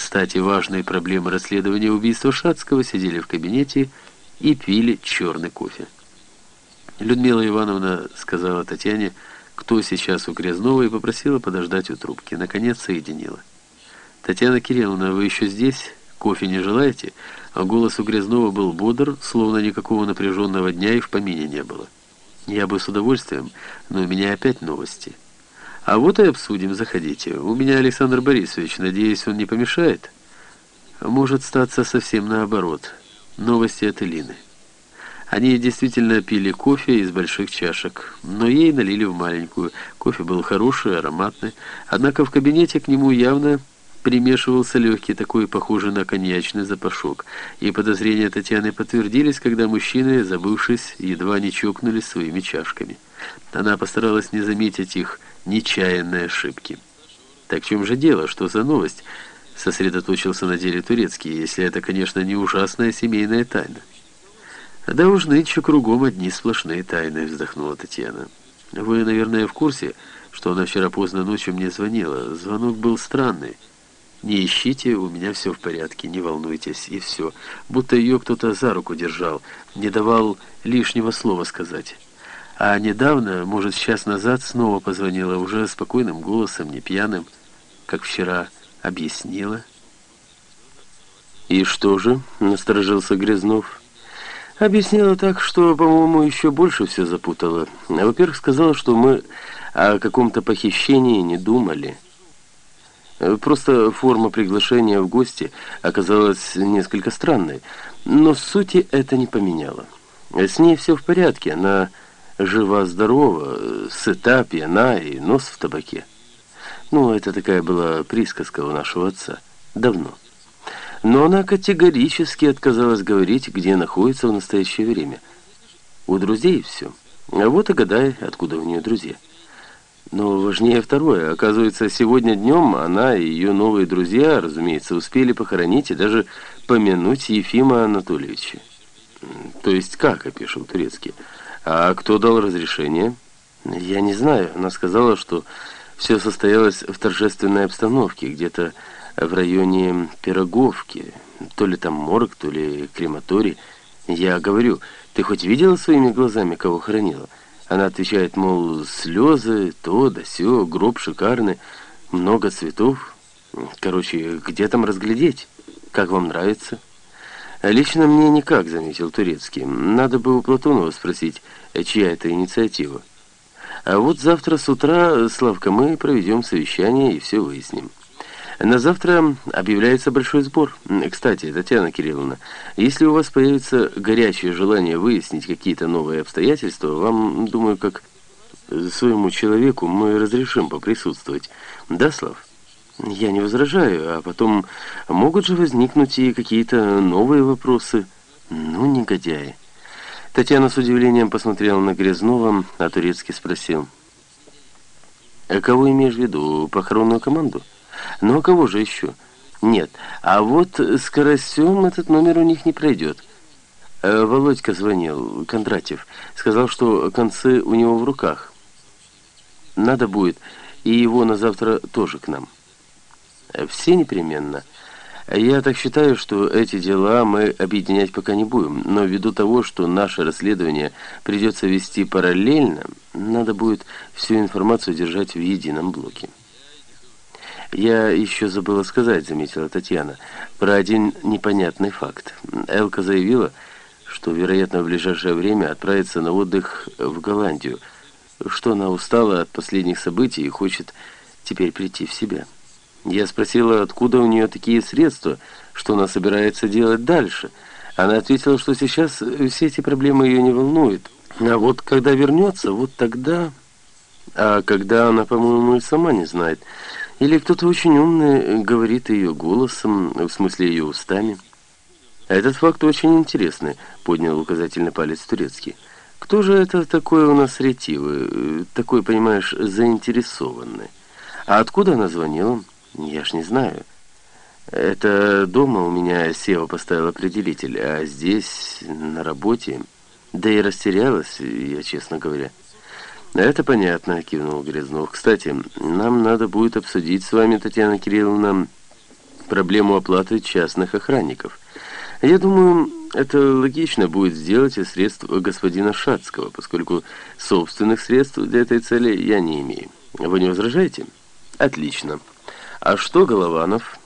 кстати, важные проблемы расследования убийства Шацкого, сидели в кабинете и пили черный кофе. Людмила Ивановна сказала Татьяне, кто сейчас у Грязнова, и попросила подождать у трубки. Наконец соединила. «Татьяна Кирилловна, вы еще здесь? Кофе не желаете?» А голос у Грязнова был бодр, словно никакого напряженного дня и в помине не было. «Я бы с удовольствием, но у меня опять новости». «А вот и обсудим, заходите. У меня Александр Борисович, надеюсь, он не помешает?» «Может статься совсем наоборот. Новости от Элины». Они действительно пили кофе из больших чашек, но ей налили в маленькую. Кофе был хороший, ароматный, однако в кабинете к нему явно примешивался легкий, такой похожий на коньячный запашок, и подозрения Татьяны подтвердились, когда мужчины, забывшись, едва не чокнулись своими чашками. Она постаралась не заметить их нечаянной ошибки. Так в чем же дело? Что за новость? Сосредоточился на деле турецкий, если это, конечно, не ужасная семейная тайна. «Да уж нынче кругом одни сплошные тайны», — вздохнула Татьяна. «Вы, наверное, в курсе, что она вчера поздно ночью мне звонила. Звонок был странный. Не ищите, у меня все в порядке, не волнуйтесь, и все. Будто ее кто-то за руку держал, не давал лишнего слова сказать. А недавно, может, час назад, снова позвонила уже спокойным голосом, не пьяным, как вчера объяснила». «И что же?» — насторожился Грязнов. Объяснила так, что, по-моему, еще больше все запутала. Во-первых, сказала, что мы о каком-то похищении не думали. Просто форма приглашения в гости оказалась несколько странной, но сути это не поменяло. С ней все в порядке, она жива-здорова, сыта, пьяна и нос в табаке. Ну, это такая была присказка у нашего отца. Давно но она категорически отказалась говорить, где находится в настоящее время. У друзей все. А вот и гадай, откуда у нее друзья. Но важнее второе. Оказывается, сегодня днем она и ее новые друзья, разумеется, успели похоронить и даже помянуть Ефима Анатольевича. То есть как, опишем турецкий. А кто дал разрешение? Я не знаю. Она сказала, что все состоялось в торжественной обстановке, где-то в районе Пироговки. То ли там морг, то ли крематорий. Я говорю, ты хоть видела своими глазами, кого хоронила? Она отвечает, мол, слезы, то да сё, гроб шикарный, много цветов. Короче, где там разглядеть? Как вам нравится? Лично мне никак, заметил Турецкий. Надо бы у Платонова спросить, чья это инициатива. А вот завтра с утра, Славка, мы проведем совещание и все выясним. На завтра объявляется большой сбор. Кстати, Татьяна Кирилловна, если у вас появится горячее желание выяснить какие-то новые обстоятельства, вам, думаю, как своему человеку мы разрешим поприсутствовать. Да, Слав? Я не возражаю, а потом могут же возникнуть и какие-то новые вопросы. Ну, негодяи. Татьяна с удивлением посмотрела на Грязнова, а Турецкий спросил. «А кого имеешь в виду? Похоронную команду?» Ну а кого же еще? Нет, а вот с Карасем этот номер у них не пройдет. Э, Володька звонил, Кондратьев, сказал, что концы у него в руках. Надо будет, и его на завтра тоже к нам. Э, все непременно. Я так считаю, что эти дела мы объединять пока не будем, но ввиду того, что наше расследование придется вести параллельно, надо будет всю информацию держать в едином блоке. «Я еще забыла сказать», — заметила Татьяна, «про один непонятный факт. Элка заявила, что, вероятно, в ближайшее время отправится на отдых в Голландию, что она устала от последних событий и хочет теперь прийти в себя. Я спросила, откуда у нее такие средства, что она собирается делать дальше. Она ответила, что сейчас все эти проблемы ее не волнуют. А вот когда вернется, вот тогда... А когда она, по-моему, и сама не знает... Или кто-то очень умный говорит ее голосом, в смысле ее устами. Этот факт очень интересный, поднял указательный палец турецкий. Кто же это такой у нас ретивый, такой, понимаешь, заинтересованный? А откуда она звонила? Я ж не знаю. Это дома у меня Сева поставил определитель, а здесь, на работе, да и растерялась, я честно говоря. «Это понятно», — кивнул Грязнов. «Кстати, нам надо будет обсудить с вами, Татьяна Кирилловна, проблему оплаты частных охранников. Я думаю, это логично будет сделать из средств господина Шацкого, поскольку собственных средств для этой цели я не имею. Вы не возражаете? Отлично. А что, Голованов...